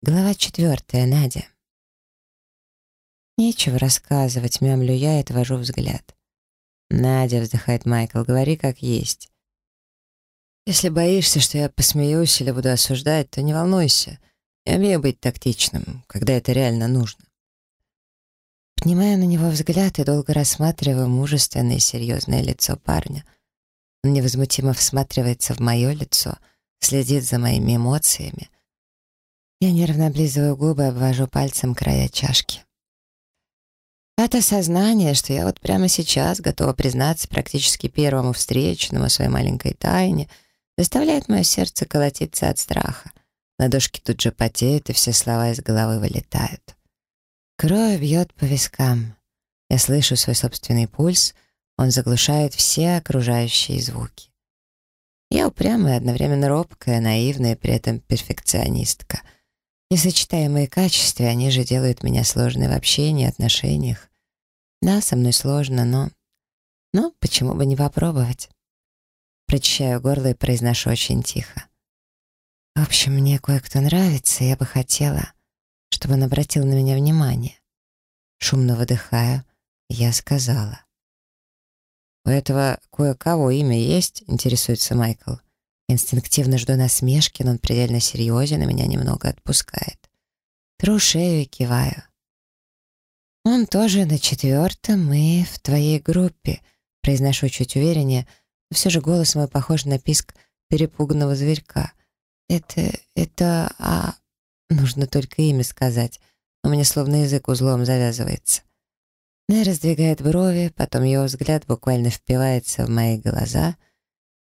Глава четвертая, Надя. Нечего рассказывать, мямлю я и отвожу взгляд. «Надя», — вздыхает Майкл, — «говори как есть». «Если боишься, что я посмеюсь или буду осуждать, то не волнуйся. Я умею быть тактичным, когда это реально нужно». Поднимаю на него взгляд и долго рассматриваю мужественное и серьезное лицо парня. Он невозмутимо всматривается в мое лицо, следит за моими эмоциями — я нервно облизываю губы, обвожу пальцем края чашки. От осознания, что я вот прямо сейчас готова признаться практически первому встречному своей маленькой тайне, заставляет мое сердце колотиться от страха. Ладошки тут же потеют, и все слова из головы вылетают. Кровь бьет по вискам. Я слышу свой собственный пульс, он заглушает все окружающие звуки. Я упрямая, одновременно робкая, наивная, при этом перфекционистка — Несочетаемые качества, они же делают меня сложной в общении, отношениях. Да, со мной сложно, но... Но почему бы не попробовать? Прочищаю горло и произношу очень тихо. В общем, мне кое-кто нравится, и я бы хотела, чтобы он обратил на меня внимание. Шумно выдыхаю, я сказала. «У этого кое-кого имя есть?» — интересуется Майкл. Инстинктивно жду насмешки, но он предельно серьезен и меня немного отпускает. Тру шею и киваю. «Он тоже на четвертом и в твоей группе», произношу чуть увереннее, но все же голос мой похож на писк перепуганного зверька. «Это... это... а...» Нужно только имя сказать, у меня словно язык узлом завязывается. Нэ раздвигает брови, потом его взгляд буквально впивается в мои глаза —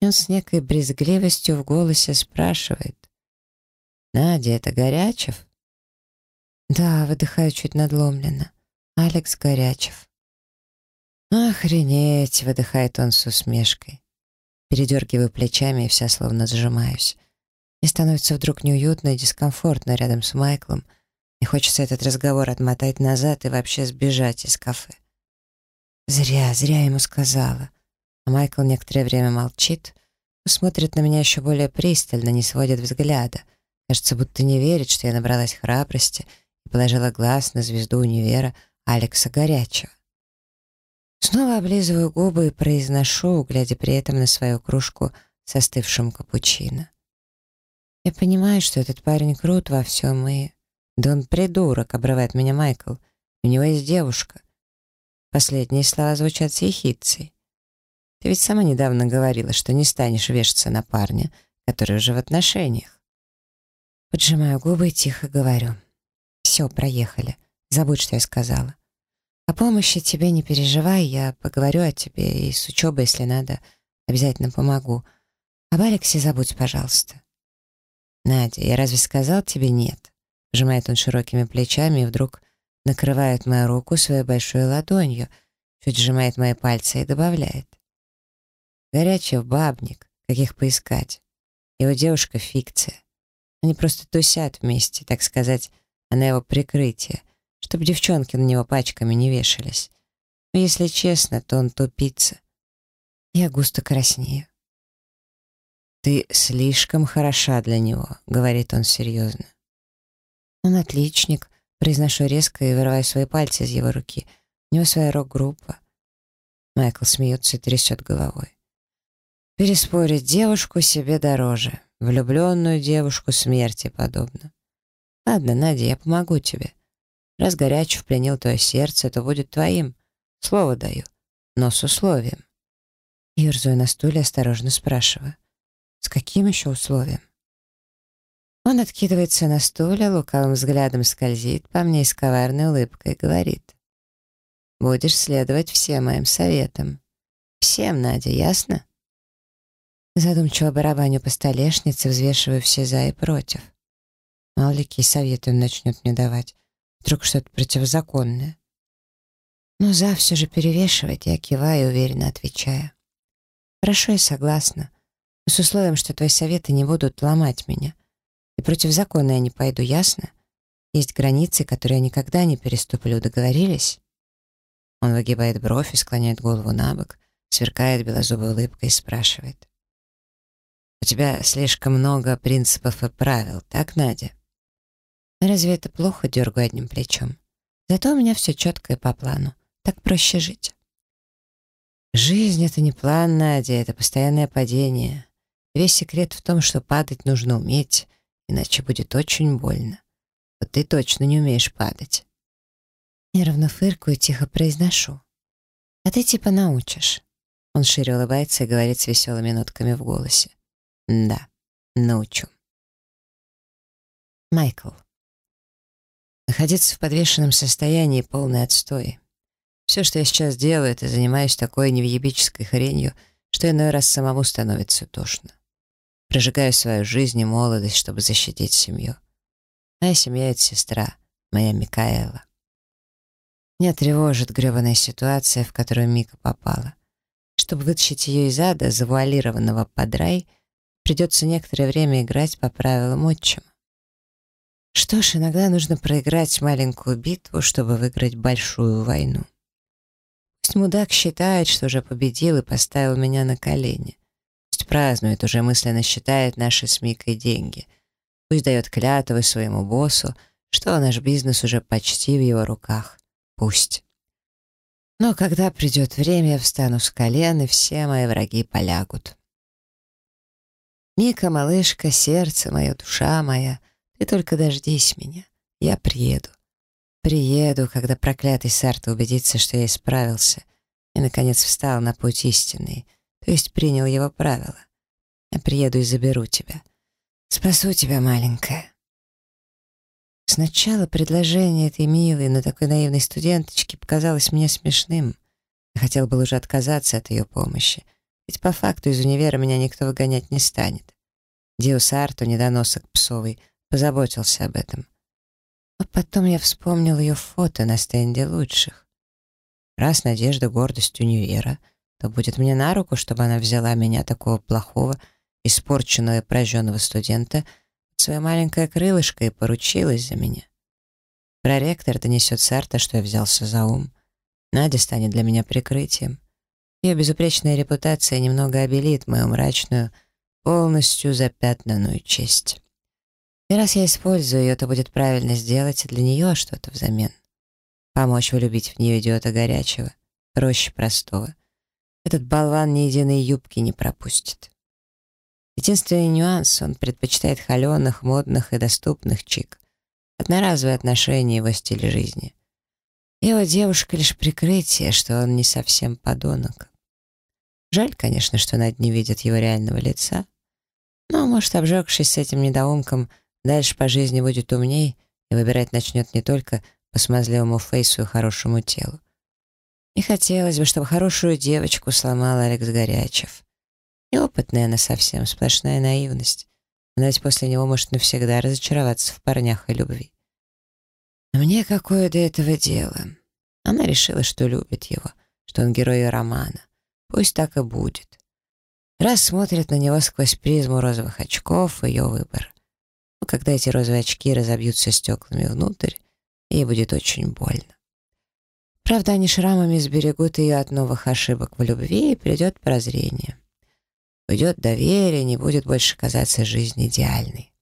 он с некой брезгливостью в голосе спрашивает. «Надя, это Горячев?» «Да», — выдыхаю чуть надломленно. «Алекс Горячев». «Охренеть!» — выдыхает он с усмешкой. Передергиваю плечами и вся словно сжимаюсь. Мне становится вдруг неуютно и дискомфортно рядом с Майклом, и хочется этот разговор отмотать назад и вообще сбежать из кафе. Зря, зря ему сказала. Майкл некоторое время молчит, смотрит на меня еще более пристально, не сводит взгляда. Кажется, будто не верит, что я набралась храбрости и положила глаз на звезду универа Алекса Горячего. Снова облизываю губы и произношу, глядя при этом на свою кружку с остывшим капучино. Я понимаю, что этот парень крут во всем и... Да он придурок, обрывает меня Майкл. У него есть девушка. Последние слова звучат с ехидцей. Ты ведь сама недавно говорила, что не станешь вешаться на парня, который уже в отношениях. Поджимаю губы и тихо говорю. Все, проехали. Забудь, что я сказала. О помощи тебе не переживай, я поговорю о тебе и с учебой, если надо, обязательно помогу. Об Алексе забудь, пожалуйста. Надя, я разве сказал тебе нет? Сжимает он широкими плечами и вдруг накрывает мою руку своей большой ладонью, чуть сжимает мои пальцы и добавляет. Горячий бабник, каких поискать. Его девушка — фикция. Они просто тусят вместе, так сказать, она его прикрытие, чтобы девчонки на него пачками не вешались. Но если честно, то он тупица. Я густо краснею. «Ты слишком хороша для него», — говорит он серьезно. «Он отличник», — произношу резко и вырываю свои пальцы из его руки. У него своя рок-группа. Майкл смеется и трясет головой. Переспорить девушку себе дороже. Влюбленную девушку смерти подобно. Ладно, Надя, я помогу тебе. Раз Горячев пленил твое сердце, то будет твоим. Слово даю, но с условием. Ерзаю на стуле, осторожно спрашиваю. С каким еще условием? Он откидывается на стуле, лукавым взглядом скользит по мне и с коварной улыбкой говорит. Будешь следовать всем моим советам. Всем, Надя, ясно? Задумчиво барабаню по столешнице, взвешиваю все за и против. Мало ли какие советы он начнет мне давать. Вдруг что-то противозаконное. Но за все же перевешивает, я киваю уверенно отвечаю. Хорошо, я согласна. Но с условием, что твои советы не будут ломать меня. И против закона я не пойду, ясно? Есть границы, которые я никогда не переступлю. Договорились? Он выгибает бровь и склоняет голову на бок, сверкает белозубой улыбкой и спрашивает. У тебя слишком много принципов и правил, так, Надя? Разве это плохо, дергаю одним плечом? Зато у меня все четко и по плану. Так проще жить. Жизнь — это не план, Надя, это постоянное падение. Весь секрет в том, что падать нужно уметь, иначе будет очень больно. Вот ты точно не умеешь падать. Нервно фыркаю тихо произношу. А ты типа научишь. Он шире улыбается и говорит с веселыми нотками в голосе. Да, научу. Майкл. Находиться в подвешенном состоянии — полный отстой. Все, что я сейчас делаю, это занимаюсь такой невъебической хренью, что иной раз самому становится тошно. Прожигаю свою жизнь и молодость, чтобы защитить семью. Моя семья — это сестра, моя Микаэла. Меня тревожит грёбаная ситуация, в которую Мика попала. Чтобы вытащить ее из ада, завуалированного под рай, придется некоторое время играть по правилам отчима. Что ж, иногда нужно проиграть маленькую битву, чтобы выиграть большую войну. Пусть мудак считает, что уже победил и поставил меня на колени. Пусть празднует, уже мысленно считает наши с Микой деньги. Пусть дает клятвы своему боссу, что наш бизнес уже почти в его руках. Пусть. Но когда придет время, я встану с колен, и все мои враги полягут. Мика, малышка, сердце мое, душа моя, ты только дождись меня. Я приеду. Приеду, когда проклятый Сарта убедится, что я исправился и, наконец, встал на путь истинный, то есть принял его правила. Я приеду и заберу тебя. Спасу тебя, маленькая. Сначала предложение этой милой, но такой наивной студенточки показалось мне смешным. Я хотел был уже отказаться от ее помощи, ведь по факту из универа меня никто выгонять не станет. Диус Арту, недоносок псовый, позаботился об этом. А потом я вспомнил ее фото на стенде лучших. Раз Надежда гордость универа, то будет мне на руку, чтобы она взяла меня, такого плохого, испорченного и прожженного студента, свое маленькое крылышко и поручилась за меня. Проректор донесет Сарта, что я взялся за ум. Надя станет для меня прикрытием. Ее безупречная репутация немного обелит мою мрачную, полностью запятнанную честь. И раз я использую ее, то будет правильно сделать для нее что-то взамен. Помочь влюбить в нее идиота горячего, проще простого. Этот болван ни единой юбки не пропустит. Единственный нюанс — он предпочитает холеных, модных и доступных чик. Одноразовые отношения его стиль жизни. Его девушка — лишь прикрытие, что он не совсем подонок. Жаль, конечно, что Надь не видит его реального лица. Но, может, обжегшись с этим недоумком, Дальше по жизни будет умней и выбирать начнет не только по смазливому фейсу и хорошему телу. Не хотелось бы, чтобы хорошую девочку сломал Алекс Горячев. Неопытная она совсем, сплошная наивность. Она ведь после него может навсегда разочароваться в парнях и любви. А мне какое до этого дело? Она решила, что любит его, что он герой ее романа. Пусть так и будет. Раз смотрит на него сквозь призму розовых очков, ее выбор. Но когда эти розовые очки разобьются стеклами внутрь, ей будет очень больно. Правда, они шрамами сберегут ее от новых ошибок в любви, и придет прозрение. Уйдет доверие, не будет больше казаться жизнь идеальной.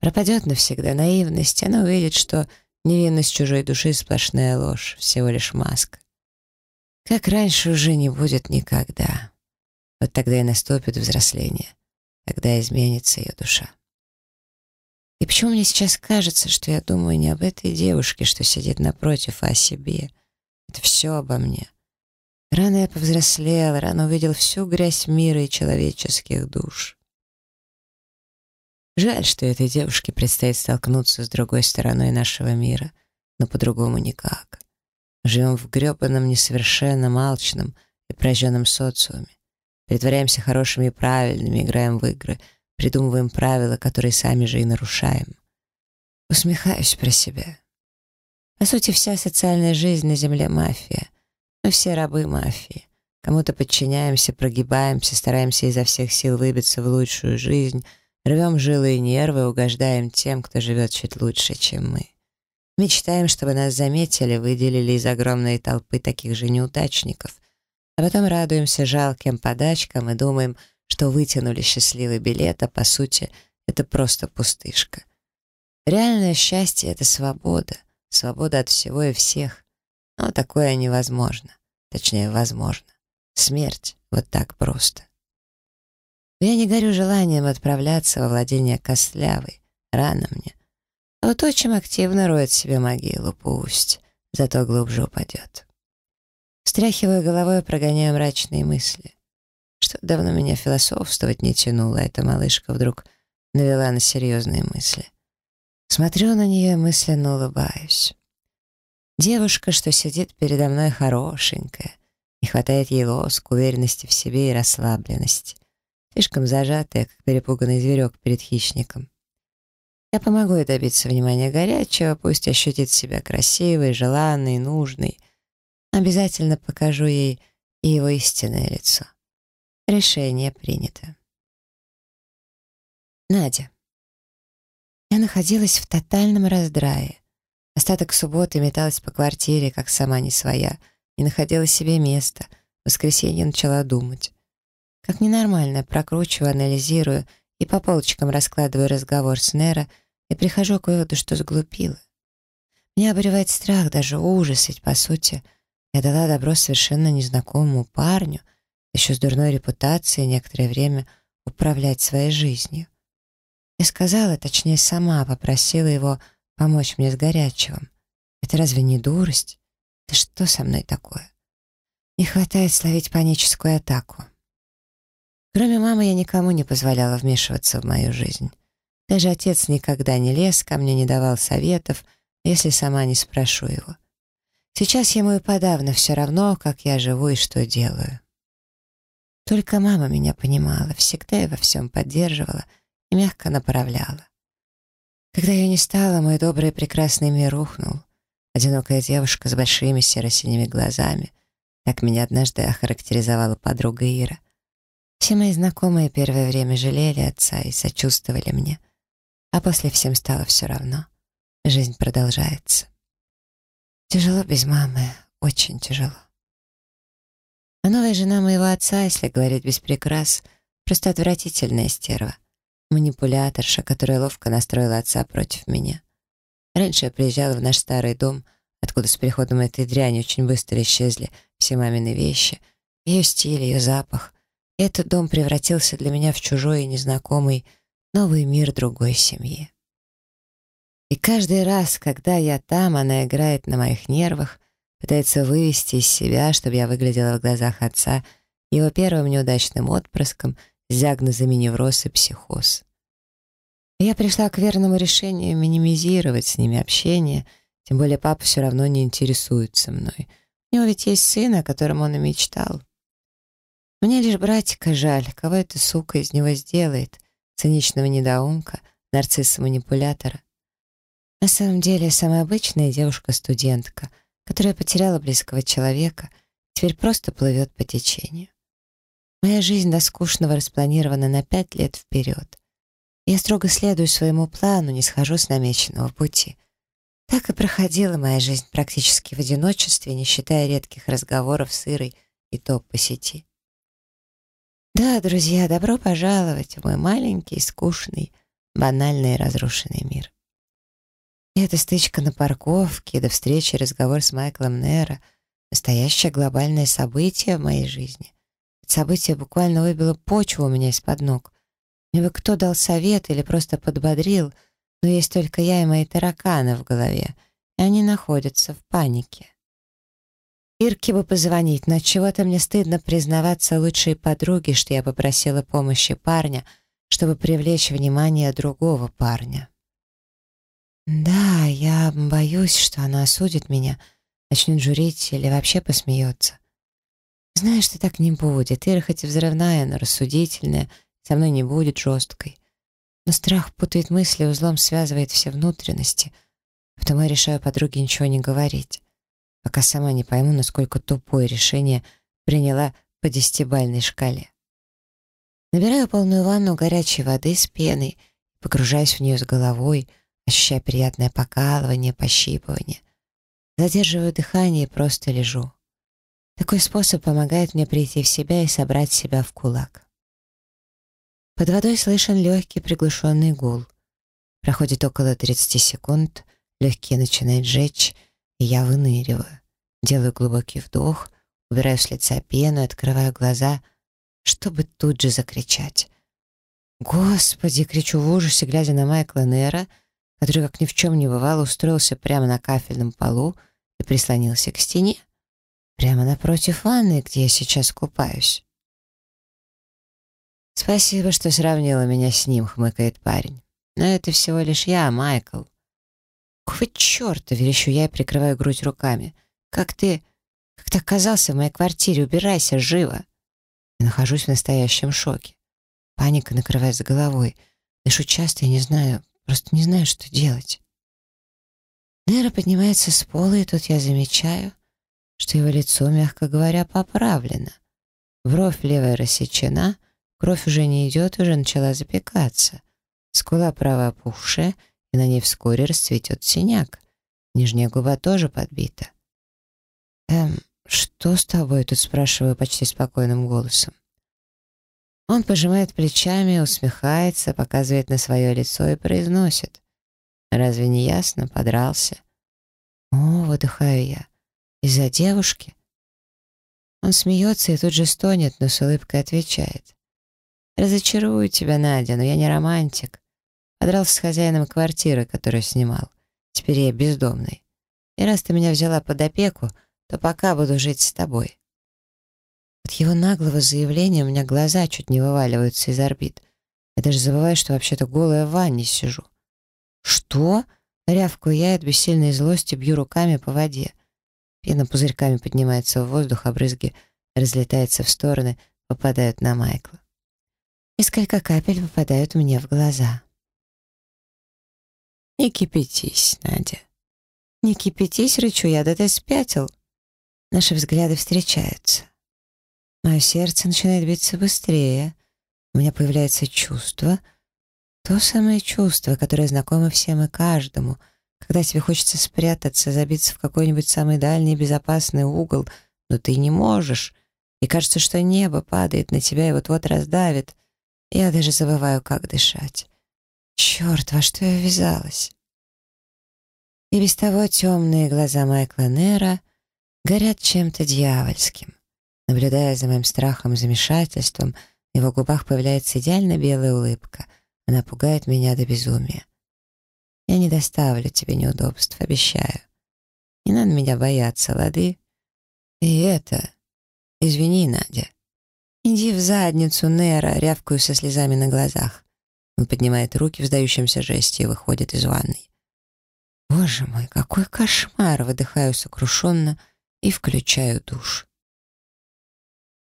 Пропадет навсегда наивность, она увидит, что невинность чужой души — сплошная ложь, всего лишь маска. Как раньше уже не будет никогда. Вот тогда и наступит взросление, тогда изменится ее душа. И почему мне сейчас кажется, что я думаю не об этой девушке, что сидит напротив, а о себе? Это все обо мне. Рано я повзрослел, рано увидел всю грязь мира и человеческих душ. Жаль, что этой девушке предстоит столкнуться с другой стороной нашего мира, но по-другому никак. Живем в гребаном, несовершенном, алчном и прожженном социуме. Притворяемся хорошими и правильными, играем в игры — придумываем правила, которые сами же и нарушаем. Усмехаюсь про себя. По сути, вся социальная жизнь на Земле — мафия. Мы все рабы мафии. Кому-то подчиняемся, прогибаемся, стараемся изо всех сил выбиться в лучшую жизнь, рвем жилы и нервы, угождаем тем, кто живет чуть лучше, чем мы. Мечтаем, чтобы нас заметили, выделили из огромной толпы таких же неудачников, а потом радуемся жалким подачкам и думаем — что вытянули счастливый билет, а по сути это просто пустышка. Реальное счастье — это свобода, свобода от всего и всех. Но такое невозможно. Точнее, возможно. Смерть вот так просто. Я не горю желанием отправляться во владение Костлявой. Рано мне. А вот очень активно роет себе могилу, пусть, зато глубже упадет. Встряхиваю головой, прогоняю мрачные мысли. Что давно меня философствовать не тянуло, эта малышка вдруг навела на серьезные мысли. Смотрю на нее и мысленно улыбаюсь. Девушка, что сидит передо мной, хорошенькая. Не хватает ей лоск, уверенности в себе и расслабленности. Слишком зажатая, как перепуганный зверек перед хищником. Я помогу ей добиться внимания горячего, пусть ощутит себя красивой, желанной, нужной. Обязательно покажу ей и его истинное лицо. Решение принято. Надя. Я находилась в тотальном раздрае. Остаток субботы металась по квартире, как сама не своя, не находила себе места. В воскресенье начала думать. Как ненормально, прокручиваю, анализирую и по полочкам раскладываю разговор с Нера и прихожу к выводу, что сглупила. Меня обуревает страх, даже ужас, ведь, по сути, я дала добро совершенно незнакомому парню, еще с дурной репутацией некоторое время управлять своей жизнью. Я сказала, точнее, сама попросила его помочь мне с горячевым. Это разве не дурость? Да что со мной такое? Не хватает словить паническую атаку. Кроме мамы я никому не позволяла вмешиваться в мою жизнь. Даже отец никогда не лез ко мне, не давал советов, если сама не спрошу его. Сейчас ему и подавно все равно, как я живу и что делаю. Только мама меня понимала, всегда и во всем поддерживала — и мягко направляла. Когда ее не стало, мой добрый и прекрасный мир рухнул. Одинокая девушка с большими серо-синими глазами. Так меня однажды охарактеризовала подруга Ира. Все мои знакомые первое время жалели отца и сочувствовали мне. А после всем стало все равно. Жизнь продолжается. Тяжело без мамы, очень тяжело. А новая жена моего отца, если говорить без прикрас, просто отвратительная стерва — манипуляторша, которая ловко настроила отца против меня. Раньше я приезжала в наш старый дом, откуда с приходом этой дряни очень быстро исчезли все мамины вещи, ее стиль, ее запах. И этот дом превратился для меня в чужой и незнакомый новый мир другой семьи. И каждый раз, когда я там, она играет на моих нервах, пытается вывести из себя, чтобы я выглядела в глазах отца его первым неудачным отпрыском — с диагнозами невроз и психоз. я пришла к верному решению минимизировать с ними общение, тем более папа все равно не интересуется мной. У него ведь есть сын, о котором он и мечтал. Мне лишь братика жаль, кого эта сука из него сделает, циничного недоумка, нарцисса-манипулятора. На самом деле, самая обычная девушка-студентка, которая потеряла близкого человека, теперь просто плывет по течению. Моя жизнь до скучного распланирована на пять лет вперед. Я строго следую своему плану, не схожу с намеченного пути. Так и проходила моя жизнь практически в одиночестве, не считая редких разговоров с Ирой и топ по сети. Да, друзья, добро пожаловать в мой маленький, скучный, банальный и разрушенный мир. И эта стычка на парковке, до встречи разговор с Майклом Нера — настоящее глобальное событие в моей жизни — событие буквально выбило почву у меня из-под ног. Мне бы кто дал совет или просто подбодрил, но есть только я и мои тараканы в голове, и они находятся в панике. Ирке бы позвонить, но чего-то мне стыдно признаваться лучшей подруге, что я попросила помощи парня, чтобы привлечь внимание другого парня. Да, я боюсь, что она осудит меня, начнет журить или вообще посмеется. Знаю, что так не будет. Ира хоть взрывная, но рассудительная, со мной не будет жесткой. Но страх путает мысли, узлом связывает все внутренности. Потому я решаю подруге ничего не говорить, пока сама не пойму, насколько тупое решение приняла по десятибальной шкале. Набираю полную ванну горячей воды с пеной, погружаюсь в нее с головой, ощущая приятное покалывание, пощипывание. Задерживаю дыхание и просто лежу. Такой способ помогает мне прийти в себя и собрать себя в кулак. Под водой слышен легкий приглушенный гул. Проходит около 30 секунд, легкие начинают жечь, я выныриваю. Делаю глубокий вдох, убираю с лица пену, открываю глаза, чтобы тут же закричать. «Господи!» — кричу в ужасе, глядя на Майкла Нера, который, как ни в чем не бывало, устроился прямо на кафельном полу и прислонился к стене, прямо напротив ванны, где я сейчас купаюсь. «Спасибо, что сравнила меня с ним», — хмыкает парень. «Но это всего лишь я, Майкл». «Какого черта?» — верещу я и прикрываю грудь руками. «Как ты... как ты оказался в моей квартире? Убирайся, живо!» Я нахожусь в настоящем шоке. Паника накрывает с головой. Дышу часто и не знаю, просто не знаю, что делать. Нера поднимается с пола, и тут я замечаю, что его лицо, мягко говоря, поправлено. Бровь левая рассечена, кровь уже не идет, уже начала запекаться. Скула правая опухшая, и на ней вскоре расцветет синяк. Нижняя губа тоже подбита. «Эм, что с тобой?» — тут спрашиваю почти спокойным голосом. Он пожимает плечами, усмехается, показывает на свое лицо и произносит. «Разве не ясно? Подрался». «О, выдыхаю я. Из-за девушки?» Он смеется и тут же стонет, но с улыбкой отвечает. «Разочарую тебя, Надя, но я не романтик. Подрался с хозяином квартиры, которую снимал. Теперь я бездомный. И раз ты меня взяла под опеку, то пока буду жить с тобой. От его наглого заявления у меня глаза чуть не вываливаются из орбит. Я даже забываю, что вообще-то голая в ванне сижу. «Что?» — рявкаю я от бессильной злости бью руками по воде. Пена пузырьками поднимается в воздух, а брызги разлетаются в стороны, попадают на Майкла. Несколько капель попадают мне в глаза. «Не кипятись, Надя». «Не кипятись, рычу я, да ты спятил». Наши взгляды встречаются. Мое сердце начинает биться быстрее. У меня появляется чувство, то самое чувство, которое знакомо всем и каждому, когда тебе хочется спрятаться, забиться в какой-нибудь самый дальний безопасный угол, но ты не можешь, и кажется, что небо падает на тебя и вот-вот раздавит. Я даже забываю, как дышать. Черт, во что я ввязалась? И без того темные глаза Майкла Нера горят чем-то дьявольским. Наблюдая за моим страхом и замешательством, на его губах появляется идеально белая улыбка. Она пугает меня до безумия. Я не доставлю тебе неудобств, обещаю. Не надо меня бояться, лады? И это... Извини, Надя. Иди в задницу, Нера, рявкаю со слезами на глазах. Он поднимает руки в сдающемся жесте и выходит из ванной. Боже мой, какой кошмар! Выдыхаю сокрушенно и включаю душ.